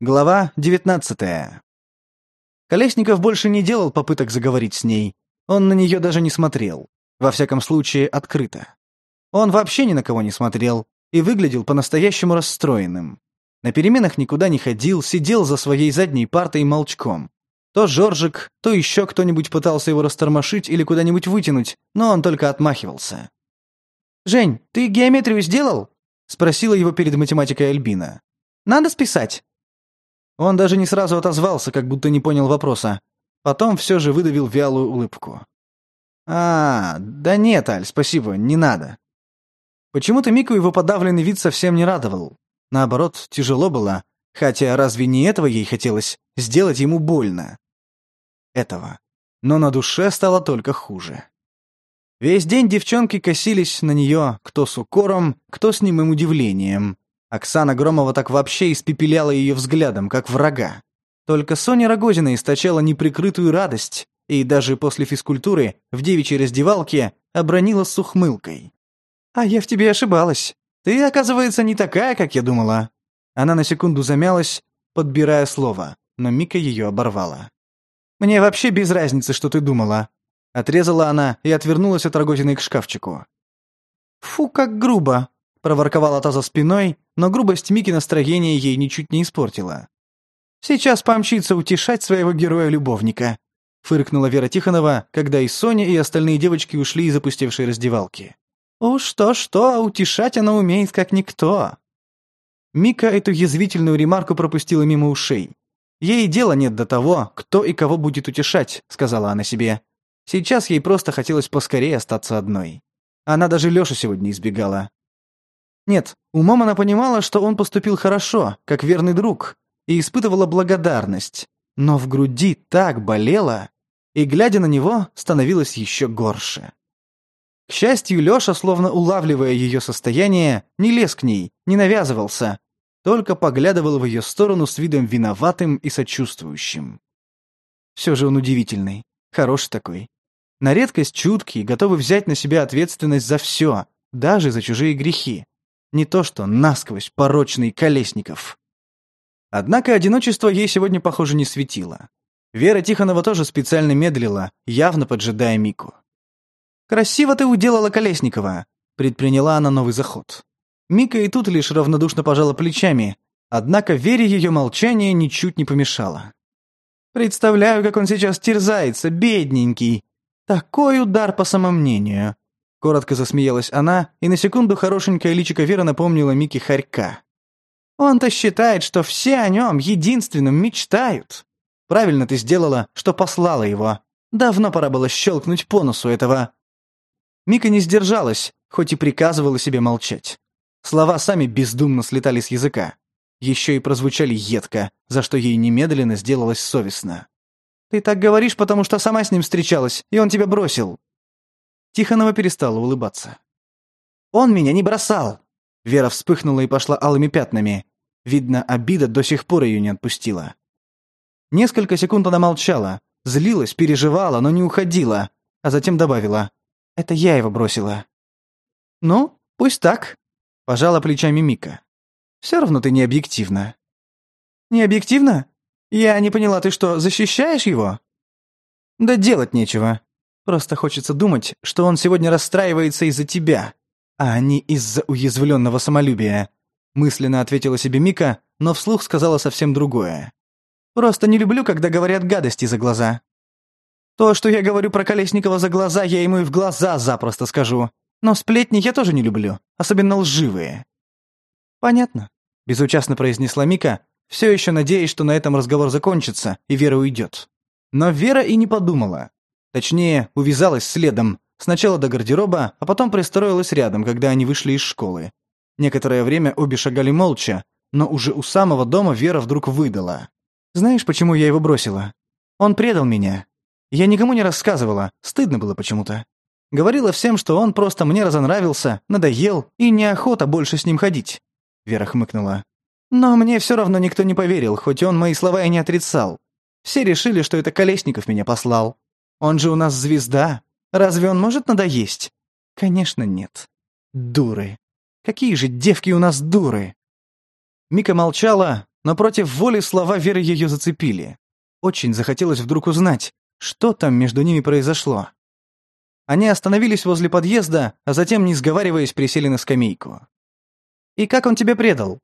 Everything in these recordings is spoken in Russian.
Глава 19. Колесников больше не делал попыток заговорить с ней. Он на нее даже не смотрел. Во всяком случае, открыто. Он вообще ни на кого не смотрел и выглядел по-настоящему расстроенным. На переменах никуда не ходил, сидел за своей задней партой молчком. То Жоржик, то еще кто-нибудь пытался его растормошить или куда-нибудь вытянуть, но он только отмахивался. «Жень, ты геометрию сделал?» — спросила его перед математикой Альбина. «Надо списать». Он даже не сразу отозвался, как будто не понял вопроса. Потом все же выдавил вялую улыбку. «А, да нет, Аль, спасибо, не надо». Почему-то Мику его подавленный вид совсем не радовал. Наоборот, тяжело было, хотя разве не этого ей хотелось сделать ему больно? Этого. Но на душе стало только хуже. Весь день девчонки косились на нее, кто с укором, кто с немым удивлением. Оксана Громова так вообще испепеляла ее взглядом, как врага. Только Соня Рогозина источала неприкрытую радость и даже после физкультуры в девичьей раздевалке обронила с ухмылкой. «А я в тебе ошибалась. Ты, оказывается, не такая, как я думала». Она на секунду замялась, подбирая слово, но Мика ее оборвала. «Мне вообще без разницы, что ты думала». Отрезала она и отвернулась от Рогозиной к шкафчику. «Фу, как грубо!» проворковала та за спиной, но грубость Мики настроение ей ничуть не испортила. «Сейчас помчится утешать своего героя-любовника», — фыркнула Вера Тихонова, когда и Соня, и остальные девочки ушли из опустевшей раздевалки. «Уж что-что, а утешать она умеет как никто». Мика эту язвительную ремарку пропустила мимо ушей. «Ей дела нет до того, кто и кого будет утешать», — сказала она себе. Сейчас ей просто хотелось поскорее остаться одной. Она даже Лёшу сегодня избегала. Нет, умом она понимала, что он поступил хорошо, как верный друг, и испытывала благодарность. Но в груди так болело, и, глядя на него, становилось еще горше. К счастью, Лёша, словно улавливая ее состояние, не лез к ней, не навязывался, только поглядывал в ее сторону с видом виноватым и сочувствующим. Все же он удивительный, хороший такой. На редкость чуткий, готовый взять на себя ответственность за все, даже за чужие грехи. Не то что насквозь порочный Колесников. Однако одиночество ей сегодня, похоже, не светило. Вера Тихонова тоже специально медлила, явно поджидая Мику. «Красиво ты уделала Колесникова», — предприняла она новый заход. Мика и тут лишь равнодушно пожала плечами, однако Вере ее молчание ничуть не помешало. «Представляю, как он сейчас терзается, бедненький. Такой удар по самомнению. Коротко засмеялась она, и на секунду хорошенькая личико Вера напомнила Мике Харька. «Он-то считает, что все о нем единственным мечтают. Правильно ты сделала, что послала его. Давно пора было щелкнуть по носу этого». Мика не сдержалась, хоть и приказывала себе молчать. Слова сами бездумно слетали с языка. Еще и прозвучали едко, за что ей немедленно сделалось совестно. «Ты так говоришь, потому что сама с ним встречалась, и он тебя бросил», Тихонова перестала улыбаться. «Он меня не бросал!» Вера вспыхнула и пошла алыми пятнами. Видно, обида до сих пор ее не отпустила. Несколько секунд она молчала, злилась, переживала, но не уходила, а затем добавила. «Это я его бросила». «Ну, пусть так», — пожала плечами Мика. «Все равно ты не объективна». «Не объективно? Я не поняла, ты что, защищаешь его?» «Да делать нечего. Просто хочется думать, что он сегодня расстраивается из-за тебя, а не из-за уязвленного самолюбия. Мысленно ответила себе Мика, но вслух сказала совсем другое. Просто не люблю, когда говорят гадости за глаза. То, что я говорю про Колесникова за глаза, я ему и в глаза запросто скажу. Но сплетни я тоже не люблю, особенно лживые. Понятно, безучастно произнесла Мика, все еще надеясь, что на этом разговор закончится и Вера уйдет. Но Вера и не подумала. Точнее, увязалась следом, сначала до гардероба, а потом пристроилась рядом, когда они вышли из школы. Некоторое время обе шагали молча, но уже у самого дома Вера вдруг выдала. «Знаешь, почему я его бросила? Он предал меня. Я никому не рассказывала, стыдно было почему-то. Говорила всем, что он просто мне разонравился, надоел и неохота больше с ним ходить». Вера хмыкнула. «Но мне все равно никто не поверил, хоть он мои слова и не отрицал. Все решили, что это Колесников меня послал. Он же у нас звезда. Разве он может надоесть? Конечно, нет. Дуры. Какие же девки у нас дуры? Мика молчала, но против воли слова Веры ее зацепили. Очень захотелось вдруг узнать, что там между ними произошло. Они остановились возле подъезда, а затем, не сговариваясь, присели на скамейку. «И как он тебе предал?»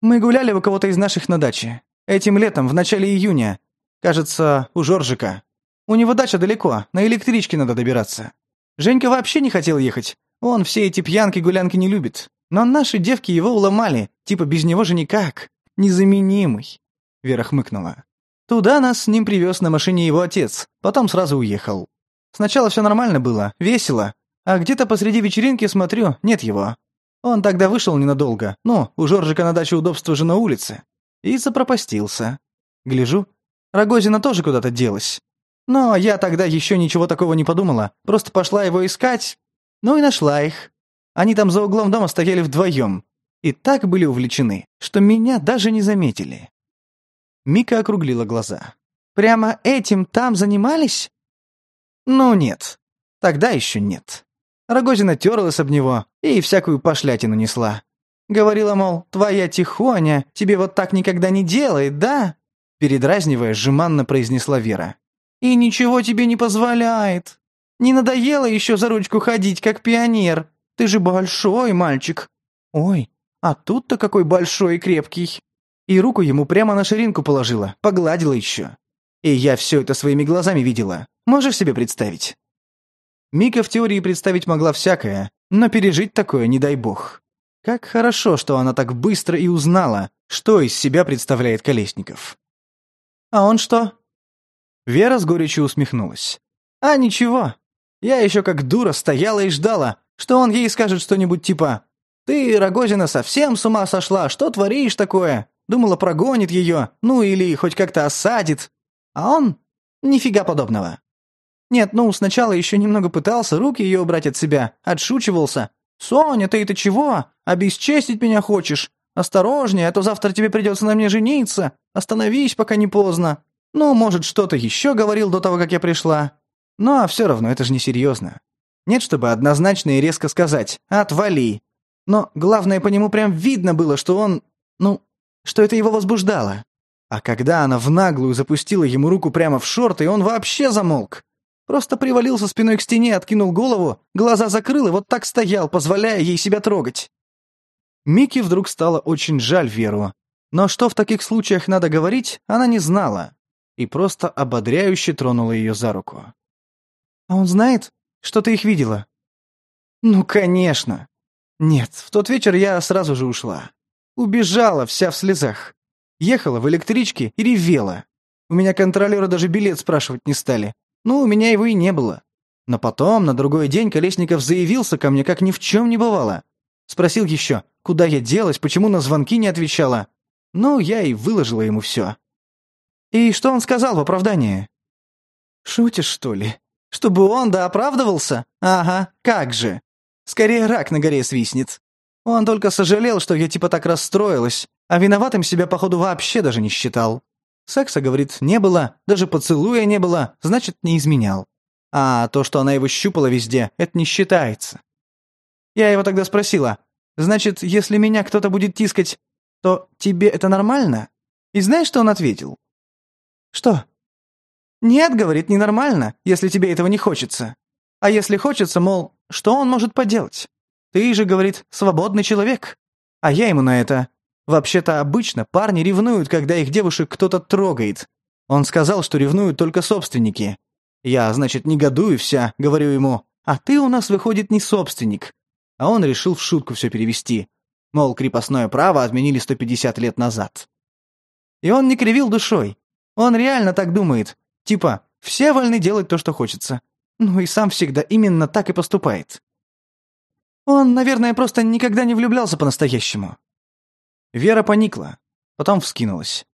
«Мы гуляли у кого-то из наших на даче. Этим летом, в начале июня. Кажется, у Жоржика. У него дача далеко, на электричке надо добираться. Женька вообще не хотел ехать. Он все эти пьянки-гулянки не любит. Но наши девки его уломали, типа без него же никак. Незаменимый. Вера хмыкнула. Туда нас с ним привез на машине его отец, потом сразу уехал. Сначала все нормально было, весело. А где-то посреди вечеринки смотрю, нет его. Он тогда вышел ненадолго, ну, у Жоржика на даче удобства же на улице. И запропастился. Гляжу, Рогозина тоже куда-то делась. Но я тогда еще ничего такого не подумала. Просто пошла его искать, ну и нашла их. Они там за углом дома стояли вдвоем. И так были увлечены, что меня даже не заметили. Мика округлила глаза. «Прямо этим там занимались?» «Ну нет. Тогда еще нет». Рогозина терлась об него и всякую пошлятину несла. Говорила, мол, «Твоя Тихоня тебе вот так никогда не делает, да?» Передразнивая, жеманно произнесла Вера и ничего тебе не позволяет. Не надоело еще за ручку ходить, как пионер? Ты же большой мальчик. Ой, а тут-то какой большой и крепкий. И руку ему прямо на ширинку положила, погладила еще. И я все это своими глазами видела. Можешь себе представить? Мика в теории представить могла всякое, но пережить такое не дай бог. Как хорошо, что она так быстро и узнала, что из себя представляет Колесников. «А он что, Вера с горечью усмехнулась. «А ничего. Я еще как дура стояла и ждала, что он ей скажет что-нибудь типа «Ты, Рогозина, совсем с ума сошла? Что творишь такое?» Думала, прогонит ее, ну или хоть как-то осадит. А он? Нифига подобного. Нет, ну, сначала еще немного пытался руки ее убрать от себя, отшучивался. «Соня, ты это чего? Обесчестить меня хочешь? Осторожнее, а то завтра тебе придется на мне жениться. Остановись, пока не поздно». Ну, может, что-то еще говорил до того, как я пришла. Ну, а все равно, это же несерьезно. Нет, чтобы однозначно и резко сказать «отвали». Но главное, по нему прям видно было, что он... Ну, что это его возбуждало. А когда она в наглую запустила ему руку прямо в шорты, он вообще замолк. Просто привалился спиной к стене, откинул голову, глаза закрыл и вот так стоял, позволяя ей себя трогать. Микки вдруг стало очень жаль Веру. Но что в таких случаях надо говорить, она не знала и просто ободряюще тронула ее за руку. «А он знает, что ты их видела?» «Ну, конечно!» «Нет, в тот вечер я сразу же ушла. Убежала вся в слезах. Ехала в электричке и ревела. У меня контролеры даже билет спрашивать не стали. Ну, у меня его и не было. Но потом, на другой день, Колесников заявился ко мне, как ни в чем не бывало. Спросил еще, куда я делась, почему на звонки не отвечала. Ну, я и выложила ему все. И что он сказал в оправдании?» «Шутишь, что ли? Чтобы он да оправдывался? Ага, как же. Скорее рак на горе свистнет. Он только сожалел, что я типа так расстроилась, а виноватым себя, походу, вообще даже не считал. Секса, говорит, не было, даже поцелуя не было, значит, не изменял. А то, что она его щупала везде, это не считается. Я его тогда спросила, значит, если меня кто-то будет тискать, то тебе это нормально? И знаешь, что он ответил? «Что?» «Нет, — говорит, — ненормально, если тебе этого не хочется. А если хочется, мол, что он может поделать? Ты же, — говорит, — свободный человек. А я ему на это. Вообще-то обычно парни ревнуют, когда их девушек кто-то трогает. Он сказал, что ревнуют только собственники. Я, значит, негодую вся, — говорю ему, — а ты у нас, выходит, не собственник. А он решил в шутку все перевести. Мол, крепостное право отменили 150 лет назад. И он не кривил душой. Он реально так думает. Типа, все вольны делать то, что хочется. Ну и сам всегда именно так и поступает. Он, наверное, просто никогда не влюблялся по-настоящему. Вера поникла, потом вскинулась.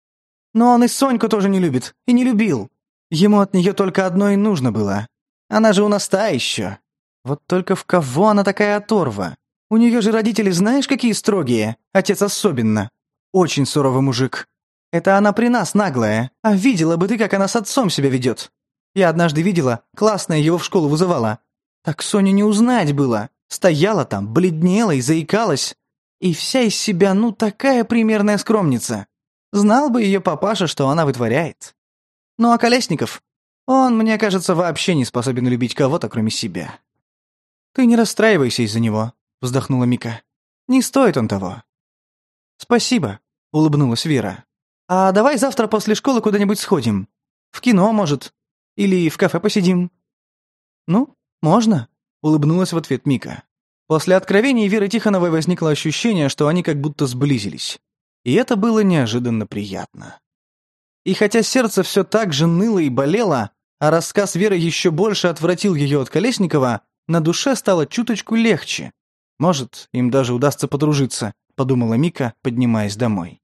Но он и Соньку тоже не любит, и не любил. Ему от нее только одно и нужно было. Она же у нас та еще. Вот только в кого она такая оторва? У нее же родители знаешь, какие строгие, отец особенно. Очень суровый мужик. Это она при нас наглая. А видела бы ты, как она с отцом себя ведет. Я однажды видела, классная его в школу вызывала. Так Соню не узнать было. Стояла там, бледнела и заикалась. И вся из себя, ну, такая примерная скромница. Знал бы ее папаша, что она вытворяет. Ну а Колесников? Он, мне кажется, вообще не способен любить кого-то, кроме себя. «Ты не расстраивайся из-за него», — вздохнула Мика. «Не стоит он того». «Спасибо», — улыбнулась Вера. А давай завтра после школы куда-нибудь сходим. В кино, может. Или в кафе посидим». «Ну, можно», — улыбнулась в ответ Мика. После откровений Веры Тихоновой возникло ощущение, что они как будто сблизились. И это было неожиданно приятно. И хотя сердце все так же ныло и болело, а рассказ Веры еще больше отвратил ее от Колесникова, на душе стало чуточку легче. Может, им даже удастся подружиться, подумала Мика, поднимаясь домой.